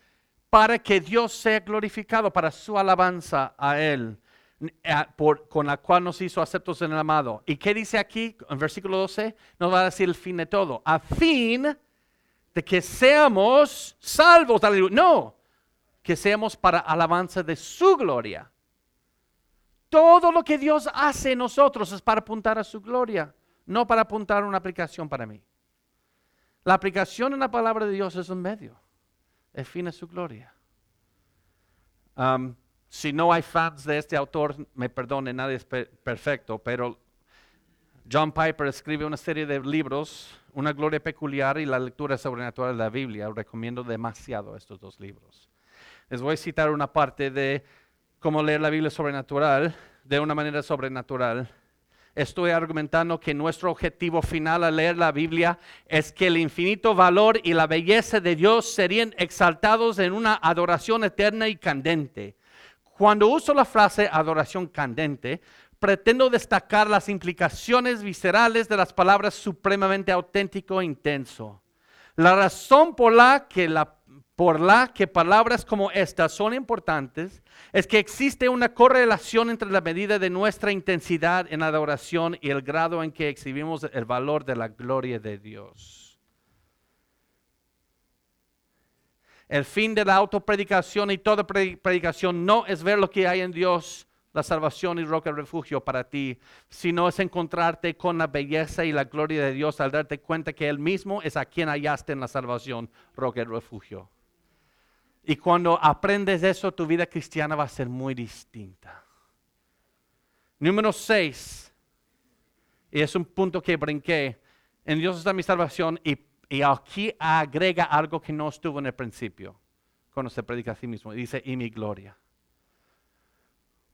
para que Dios sea glorificado para su alabanza a Él, eh, por- con la cual nos hizo aceptos en el amado. ¿Y qué dice aquí en versículo 12? Nos va a decir el fin de todo. A fin de que seamos salvos. No, que seamos para alabanza de su gloria. Todo lo que Dios hace en nosotros es para apuntar a su gloria, no para apuntar una aplicación para mí. La aplicación en la palabra de Dios es un medio. El fin es su gloria. Um, si no hay fans de este autor, me perdone, nadie es pe- perfecto, pero John Piper escribe una serie de libros, Una gloria peculiar y la lectura sobrenatural de la Biblia. Recomiendo demasiado estos dos libros. Les voy a citar una parte de cómo leer la Biblia sobrenatural de una manera sobrenatural. Estoy argumentando que nuestro objetivo final al leer la Biblia es que el infinito valor y la belleza de Dios serían exaltados en una adoración eterna y candente. Cuando uso la frase adoración candente, pretendo destacar las implicaciones viscerales de las palabras supremamente auténtico e intenso. La razón por la que la por la que palabras como estas son importantes es que existe una correlación entre la medida de nuestra intensidad en adoración y el grado en que exhibimos el valor de la gloria de Dios. El fin de la autopredicación y toda pre- predicación no es ver lo que hay en Dios, la salvación y roca refugio para ti, sino es encontrarte con la belleza y la gloria de Dios al darte cuenta que Él mismo es a quien hallaste en la salvación, roca refugio. Y cuando aprendes eso, tu vida cristiana va a ser muy distinta. Número 6, y es un punto que brinqué, en Dios está mi salvación y, y aquí agrega algo que no estuvo en el principio, cuando se predica a sí mismo, dice, y mi gloria.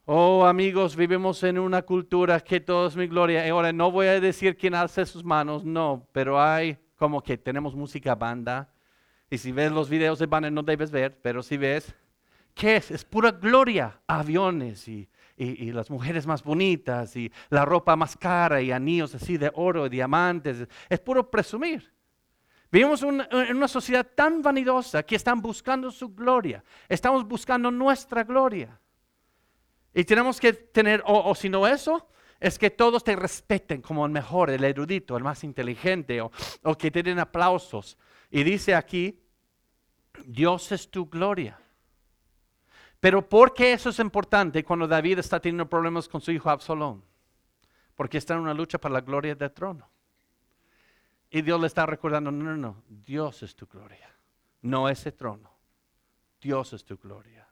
Oh amigos, vivimos en una cultura que todo es mi gloria. Y ahora no voy a decir quién alce sus manos, no, pero hay como que tenemos música banda. Y si ves los videos de banda no debes ver, pero si ves, ¿qué es? Es pura gloria. Aviones y, y- y las mujeres más bonitas y la ropa más cara y anillos así de oro y diamantes. Es puro presumir. Vivimos un- en una sociedad tan vanidosa que están buscando su gloria. Estamos buscando nuestra gloria. Y tenemos que tener, o, o si no eso, es que todos te respeten como el mejor, el erudito, el más inteligente, o, o que te den aplausos. Y dice aquí, Dios es tu gloria. Pero ¿por qué eso es importante cuando David está teniendo problemas con su hijo Absalón? Porque está en una lucha para la gloria del trono. Y Dios le está recordando, no, no, no, Dios es tu gloria, no ese trono. Dios es tu gloria.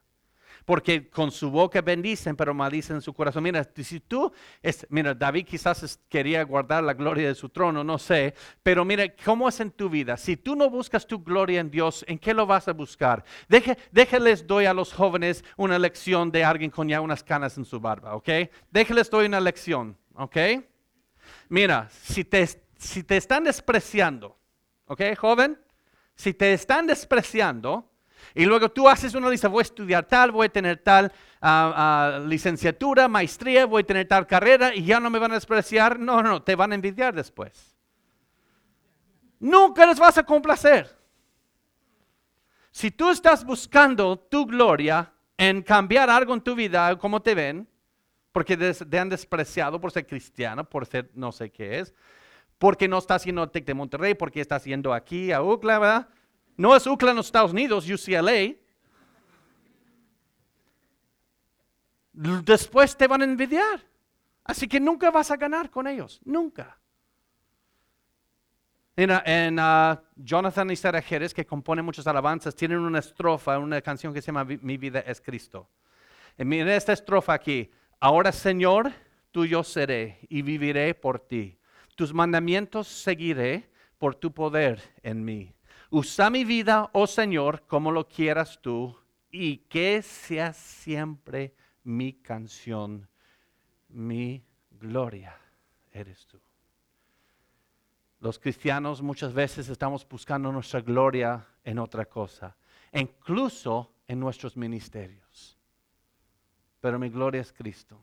Porque con su boca bendicen, pero maldicen en su corazón. Mira, si tú, mira, David quizás quería guardar la gloria de su trono, no sé, pero mira, ¿cómo es en tu vida? Si tú no buscas tu gloria en Dios, ¿en qué lo vas a buscar? Deje, déjenles doy a los jóvenes una lección de alguien con ya unas canas en su barba, ¿ok? Déjenles doy una lección, ¿ok? Mira, si te, si te están despreciando, ¿ok, joven? Si te están despreciando, Y luego tú haces una lista, voy a estudiar tal, voy a tener tal ah, ah, licenciatura, maestría, voy a tener tal carrera y ya no me van a despreciar. No, no, te van a envidiar después. Nunca les vas a complacer. Si tú estás buscando tu gloria en cambiar algo en tu vida, como te ven, porque te han despreciado por ser cristiano, por ser no sé qué es, porque no estás haciendo TEC de Monterrey, porque estás yendo aquí a UCLA, ¿verdad? No es UCLA en los Estados Unidos, UCLA. Después te van a envidiar. Así que nunca vas a ganar con ellos, nunca. En, uh, Jonathan y Sarah Jerez, que compone muchas alabanzas, tienen una estrofa, una canción que se llama Mi vida es Cristo. Y miren esta estrofa aquí. Ahora, Señor, tuyo seré y viviré por ti. Tus mandamientos seguiré por tu poder en mí. Usa mi vida, oh Señor, como lo quieras tú, y que sea siempre mi canción, mi gloria eres tú. Los cristianos muchas veces estamos buscando nuestra gloria en otra cosa, incluso en nuestros ministerios pero mi gloria es Cristo.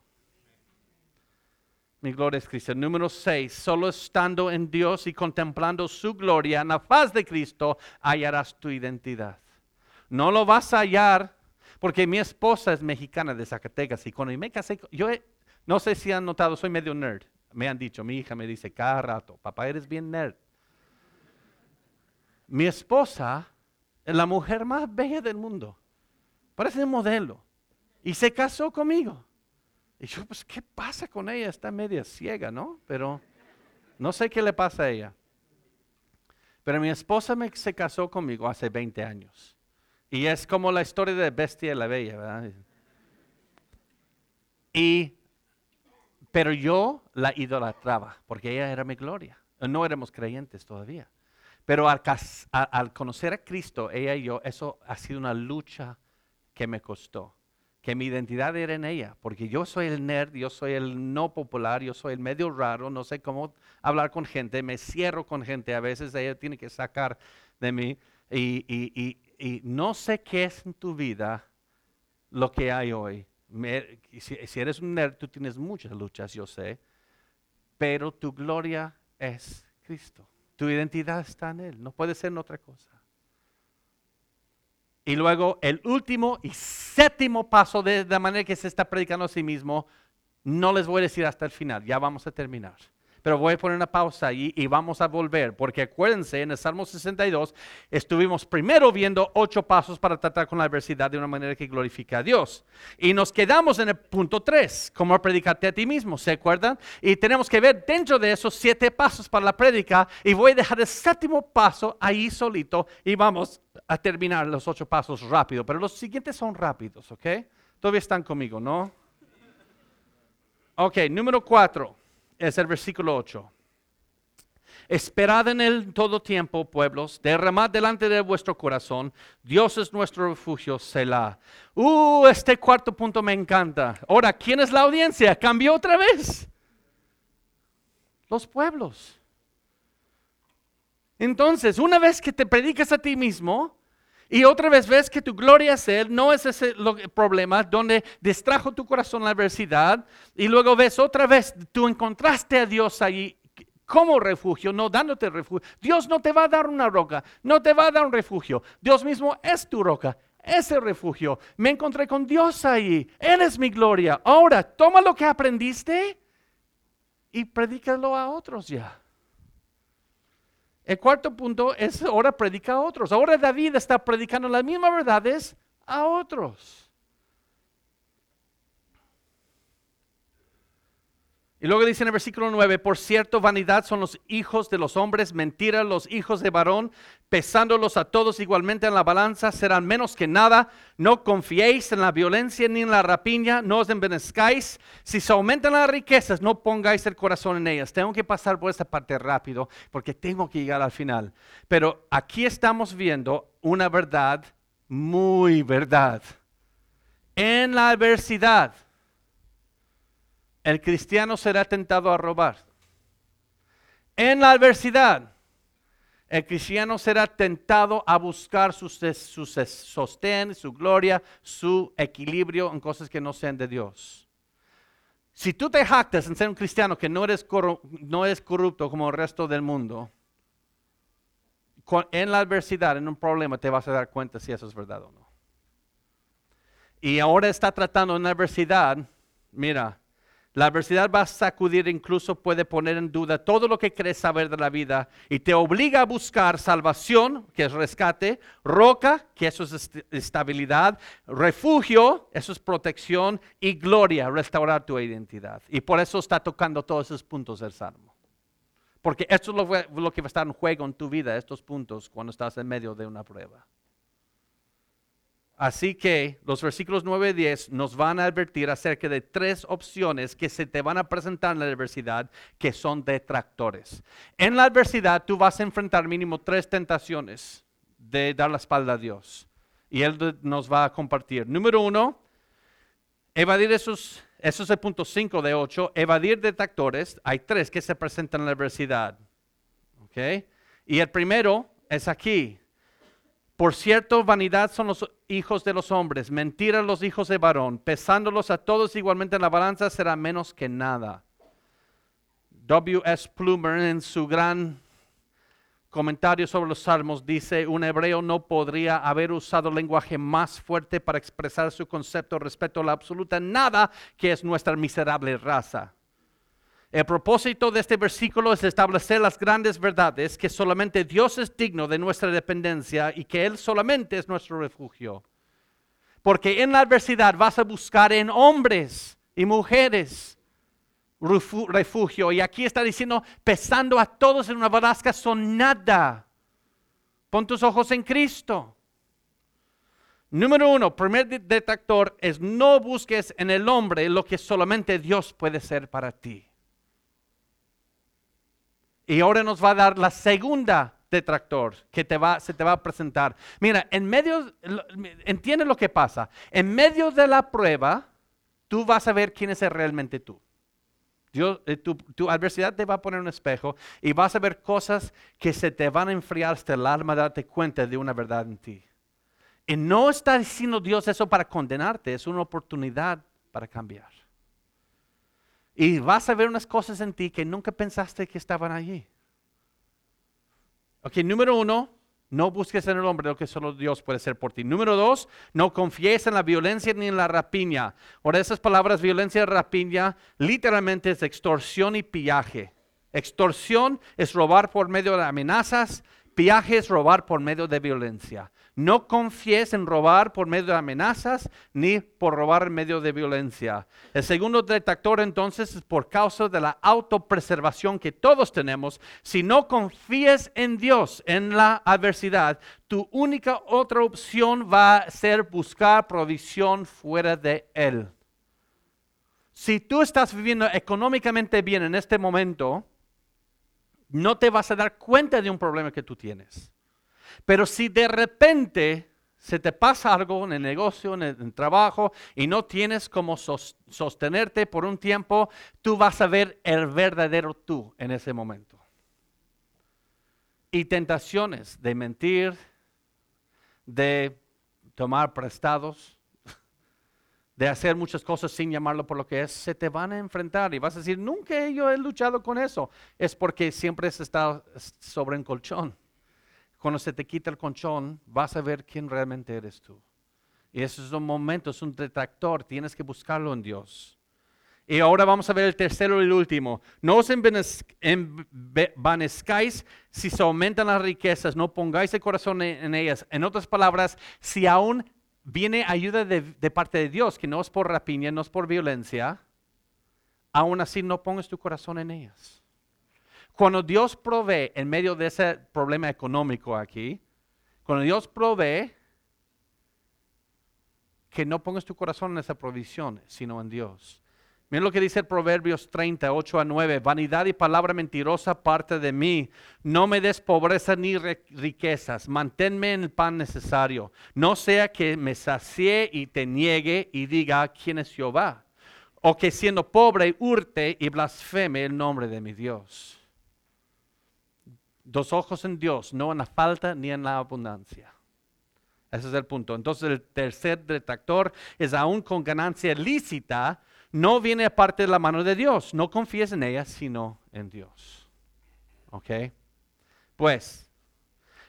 Mi gloria es Cristo. Número 6, solo estando en Dios y contemplando su gloria en la faz de Cristo, hallarás tu identidad. No lo vas a hallar porque mi esposa es mexicana de Zacatecas y cuando me casé, yo no sé si han notado, soy medio nerd. Me han dicho, mi hija me dice cada rato, papá, eres bien nerd. Mi esposa es la mujer más bella del mundo. Parece un modelo. Y se casó conmigo. Y yo, pues, ¿qué pasa con ella? Está media ciega, ¿no? Pero no sé qué le pasa a ella. Pero mi esposa me, se casó conmigo hace 20 años. Y es como la historia de Bestia y la Bella, ¿verdad? Y, pero yo la idolatraba, porque ella era mi gloria. No éramos creyentes todavía. Pero al, al conocer a Cristo, ella y yo, eso ha sido una lucha que me costó que mi identidad era en ella, porque yo soy el nerd, yo soy el no popular, yo soy el medio raro, no sé cómo hablar con gente, me cierro con gente, a veces ella tiene que sacar de mí y, no sé qué es en tu vida lo que hay hoy. si, si eres un nerd, tú tienes muchas luchas, yo sé, pero tu gloria es Cristo. Tu identidad está en Él, no puede ser en otra cosa. Y luego el último y séptimo paso de la manera que se está predicando a sí mismo, no les voy a decir hasta el final, ya vamos a terminar. Pero voy a poner una pausa ahí y vamos a volver, porque acuérdense, en el Salmo 62 estuvimos primero viendo ocho pasos para tratar con la adversidad de una manera que glorifica a Dios. Y nos quedamos en el punto 3, cómo predicarte a ti mismo, ¿se acuerdan? Y tenemos que ver dentro de esos siete pasos para la prédica y voy a dejar el séptimo paso ahí solito y vamos a terminar los ocho pasos rápido, pero los siguientes son rápidos, ¿ok? Todavía están conmigo, ¿no? Ok, número cuatro es el versículo 8. Esperad en él todo tiempo, pueblos, derramad delante de vuestro corazón. Dios es nuestro refugio, Selah. Uh, este cuarto punto me encanta. Ahora, ¿quién es la audiencia? Cambió otra vez. Los pueblos. Entonces, una vez que te predicas a ti mismo, y otra vez ves que tu gloria es Él, no es ese el problema donde distrajo tu corazón la adversidad. Y luego ves otra vez, tú encontraste a Dios ahí como refugio, no dándote refugio. Dios no te va a dar una roca, no te va a dar un refugio. Dios mismo es tu roca, ese refugio. Me encontré con Dios ahí. Él es mi gloria. Ahora, toma lo que aprendiste y predícalo a otros ya. El cuarto punto es ahora predica a otros. Ahora David está predicando las mismas verdades a otros. Y luego dice en el versículo 9, por cierto, vanidad son los hijos de los hombres, mentira los hijos de varón, pesándolos a todos igualmente en la balanza, serán menos que nada. No confiéis en la violencia ni en la rapiña, no os envenezcáis. Si se aumentan las riquezas, no pongáis el corazón en ellas. Tengo que pasar por esta parte rápido porque tengo que llegar al final. Pero aquí estamos viendo una verdad, muy verdad. En la adversidad el cristiano será tentado a robar. En la adversidad, El cristiano será tentado a buscar su, su sostén, su gloria, su equilibrio en cosas que no sean de Dios. Si tú te jactas en ser un cristiano que no eres, no corrupto como el resto del mundo, en la adversidad, en un problema, te vas a dar cuenta si eso es verdad o no. Y ahora está tratando una adversidad, mira, la adversidad va a sacudir, incluso puede poner en duda todo lo que crees saber de la vida y te obliga a buscar salvación, que es rescate, roca, que eso es estabilidad, refugio, eso es protección, y gloria, restaurar tu identidad. Y por eso está tocando todos esos puntos del Salmo. Porque esto es lo, lo que va a estar en juego en tu vida, estos puntos, cuando estás en medio de una prueba. Así que los versículos 9 y 10 nos van a advertir acerca de tres opciones que se te van a presentar en la adversidad que son detractores. En la adversidad tú vas a enfrentar mínimo tres tentaciones de dar la espalda a Dios. Y Él nos va a compartir. Número uno, evadir esos, eso es el punto 5 de 8, evadir detractores. Hay tres que se presentan en la adversidad. ¿Okay? Y el primero es aquí, por cierto, vanidad son los hijos de los hombres, mentira los hijos de varón, pesándolos a todos igualmente en la balanza será menos que nada. W.S. Plumer en su gran comentario sobre los salmos dice, un hebreo no podría haber usado lenguaje más fuerte para expresar su concepto respecto a la absoluta nada que es nuestra miserable raza. El propósito de este versículo es establecer las grandes verdades, que solamente Dios es digno de nuestra dependencia y que Él solamente es nuestro refugio. Porque en la adversidad vas a buscar en hombres y mujeres refugio. Y aquí está diciendo, pesando a todos en una balasca son nada. Pon tus ojos en Cristo. Número uno, primer detractor es no busques en el hombre lo que solamente Dios puede ser para ti. Y ahora nos va a dar la segunda detractor que te va, se te va a presentar. Mira, en medio, entiende lo que pasa. En medio de la prueba, tú vas a ver quién es realmente tú. Eh, tu, tu, adversidad te va a poner un espejo y vas a ver cosas que se te van a enfriar hasta el alma, darte cuenta de una verdad en ti. Y no está diciendo Dios eso para condenarte, es una oportunidad para cambiar. Y vas a ver unas cosas en ti que nunca pensaste que estaban allí. Ok, número uno, no busques en el hombre lo que solo Dios puede hacer por ti. Número dos, no confíes en la violencia ni en la rapiña. Por esas palabras, violencia y rapiña, literalmente es extorsión y pillaje. Extorsión es robar por medio de amenazas, pillaje es robar por medio de violencia. No confíes en robar por medio de amenazas ni por robar en medio de violencia. El segundo detractor entonces es por causa de la autopreservación que todos tenemos. Si no confíes en Dios en la adversidad, tu única otra opción va a ser buscar provisión fuera de Él. Si tú estás viviendo económicamente bien en este momento, no te vas a dar cuenta de un problema que tú tienes. Pero si de repente se te pasa algo en el negocio, en el, trabajo, y no tienes como sostenerte por un tiempo, tú vas a ver el verdadero tú en ese momento. Y tentaciones de mentir, de tomar prestados, de hacer muchas cosas sin llamarlo por lo que es, se te van a enfrentar y vas a decir, nunca yo he luchado con eso. Es porque siempre has estado sobre un colchón cuando se te quita el conchón, vas a ver quién realmente eres tú. Y ese es un momento, es un detractor, tienes que buscarlo en Dios. Y ahora vamos a ver el tercero y el último. No os envanezcáis si se aumentan las riquezas, no pongáis el corazón en, ellas. En otras palabras, si aún viene ayuda de, de, parte de Dios, que no es por rapiña, no es por violencia, aún así no pongas tu corazón en ellas. Cuando Dios provee en medio de ese problema económico aquí, cuando Dios provee, que no pongas tu corazón en esa provisión, sino en Dios. Miren lo que dice el Proverbios 38 a 9. Vanidad y palabra mentirosa parte de mí. No me des pobreza ni riquezas. Manténme en el pan necesario. No sea que me sacie y te niegue y diga quién es Jehová. O que siendo pobre hurte y blasfeme el nombre de mi Dios. Dos ojos en Dios, no en la falta ni en la abundancia. Ese es el punto. Entonces el tercer detractor es aún con ganancia lícita, no viene aparte de la mano de Dios. No confíes en ella, sino en Dios. ¿Ok? Pues,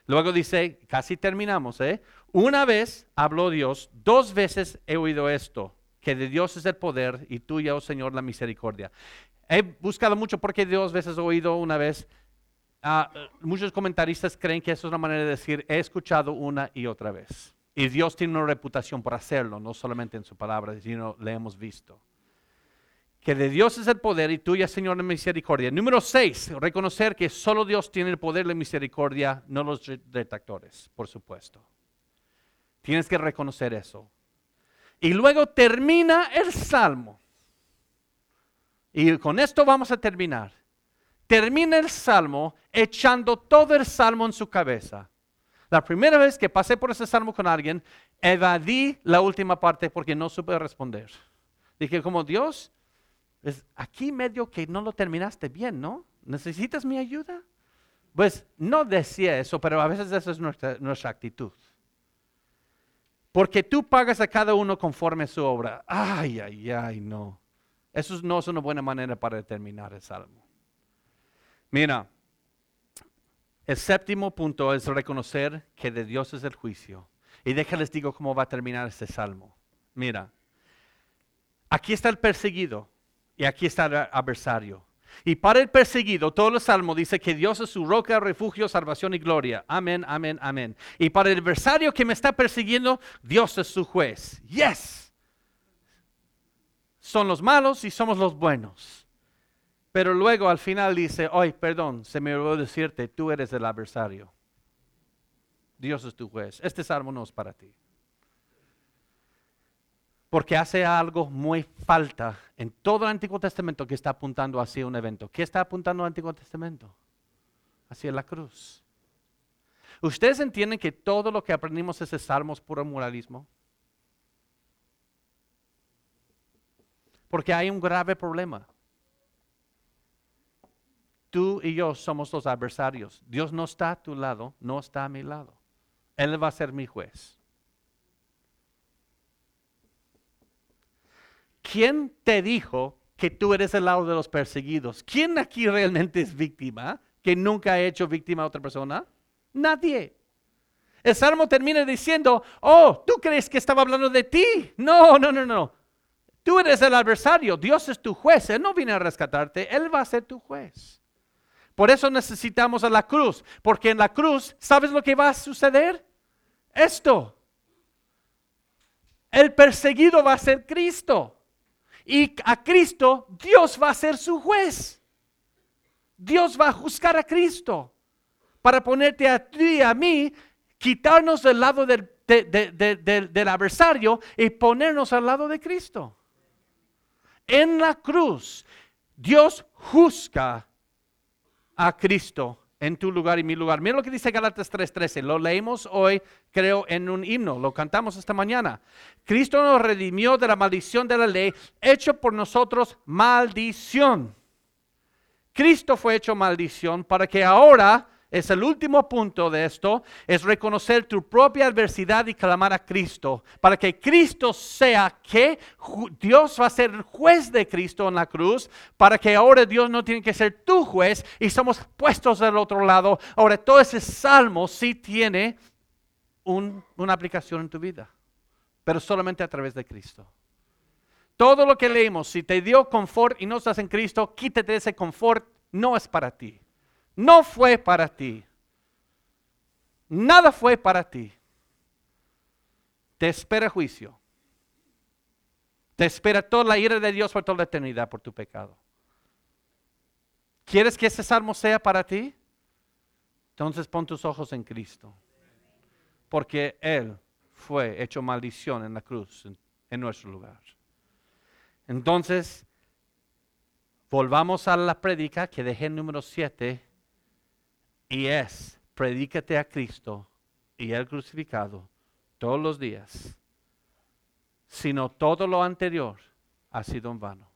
luego dice, casi terminamos, ¿eh? Una vez habló Dios, dos veces he oído esto, que de Dios es el poder y tuya, oh Señor, la misericordia. He buscado mucho porque dos veces he oído una vez. Ah, muchos comentaristas creen que eso es una manera de decir, he escuchado una y otra vez. Y Dios tiene una reputación por hacerlo, no solamente en su palabra, sino le hemos visto. Que de Dios es el poder y tuya, Señor, la misericordia. Número seis, reconocer que solo Dios tiene el poder la misericordia, no los detractores, por supuesto. Tienes que reconocer eso. Y luego termina el salmo. Y con esto vamos a terminar. Termina el salmo echando todo el salmo en su cabeza. La primera vez que pasé por ese salmo con alguien, evadí la última parte porque no supe responder. Dije, como Dios, es aquí medio que no lo terminaste bien, ¿no? ¿Necesitas mi ayuda? Pues no decía eso, pero a veces esa es nuestra, nuestra actitud porque tú pagas a cada uno conforme a su obra. Ay, ay, ay, no. Eso no es una buena manera para terminar el salmo. Mira, el séptimo punto es reconocer que de Dios es el juicio. Y déjales digo cómo va a terminar este salmo. Mira, aquí está el perseguido y aquí está el adversario. Y para el perseguido, todo el salmo dice que Dios es su roca, refugio, salvación y gloria. Amén, amén, amén. Y para el adversario que me está persiguiendo, Dios es su juez. Yes. Son los malos y somos los buenos. Pero luego al final dice, ay, perdón, se me olvidó decirte, tú eres el adversario. Dios es tu juez. Este salmo no es para ti porque hace algo muy falta en todo el Antiguo Testamento que está apuntando hacia un evento. ¿Qué está apuntando el Antiguo Testamento? Hacia la cruz. ¿Ustedes entienden que todo lo que aprendimos ese salmo es puro moralismo? Porque hay un grave problema. Tú y yo somos los adversarios. Dios no está a tu lado, no está a mi lado. Él va a ser mi juez. ¿quién te dijo que tú eres el lado de los perseguidos? ¿Quién aquí realmente es víctima? ¿Que nunca ha hecho víctima a otra persona? Nadie. El salmo termina diciendo, oh, tú crees que estaba hablando de ti. No, no, no, no. Tú eres el adversario, Dios es tu juez, Él no viene a rescatarte, Él va a ser tu juez. Por eso necesitamos a la cruz, porque en la cruz, ¿sabes lo que va a suceder? Esto. El perseguido va a ser Cristo. Y a Cristo Dios va a ser su juez. Dios va a juzgar a Cristo para ponerte a ti y a mí, quitarnos del lado del, del adversario y ponernos al lado de Cristo. En la cruz, Dios juzga a Cristo en tu lugar y mi lugar. Mira lo que dice Galatas 3:13. Lo leímos hoy, creo, en un himno. Lo cantamos esta mañana. Cristo nos redimió de la maldición de la ley, hecho por nosotros maldición. Cristo fue hecho maldición para que ahora es el último punto de esto, es reconocer tu propia adversidad y clamar a Cristo, para que Cristo sea que Dios va a ser juez de Cristo en la cruz, para que ahora Dios no tiene que ser tu juez y somos puestos del otro lado. Ahora todo ese salmo sí tiene una aplicación en tu vida, pero solamente a través de Cristo. Todo lo que leímos, si te dio confort y no estás en Cristo, quítate ese confort, no es para ti no fue para ti. Nada fue para ti. Te espera juicio. Te espera toda la ira de Dios por toda la eternidad por tu pecado. ¿Quieres que ese salmo sea para ti? Entonces pon tus ojos en Cristo. Porque Él fue hecho maldición en la cruz, en, nuestro lugar. Entonces, volvamos a la predica que dejé en número 7 y es, predícate a Cristo y el crucificado todos los días, sino todo lo anterior ha sido en vano.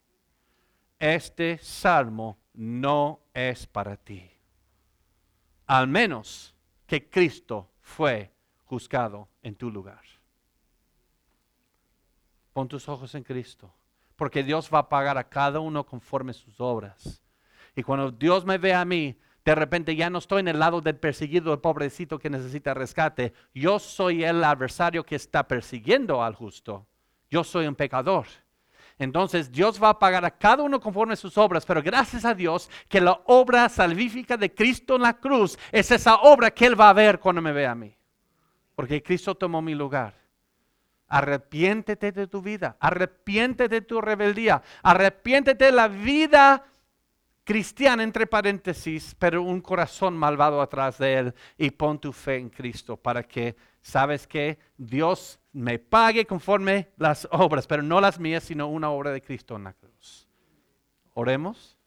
Este salmo no es para ti. al menos que Cristo fue juzgado en tu lugar. Pon tus ojos en Cristo, porque Dios va a pagar a cada uno conforme sus obras. Y cuando Dios me ve a mí, de repente ya no estoy en el lado del perseguido, el pobrecito que necesita rescate. Yo soy el adversario que está persiguiendo al justo. Yo soy un pecador. Entonces Dios va a pagar a cada uno conforme a sus obras, pero gracias a Dios que la obra salvífica de Cristo en la cruz es esa obra que Él va a ver cuando me vea a mí. Porque Cristo tomó mi lugar. Arrepiéntete de tu vida, arrepiéntete de tu rebeldía, arrepiéntete de la vida cristiana, entre paréntesis, pero un corazón malvado atrás de él y pon tu fe en Cristo para que, sabes que Dios me pague conforme las obras, pero no las mías, sino una obra de Cristo en la cruz. Oremos.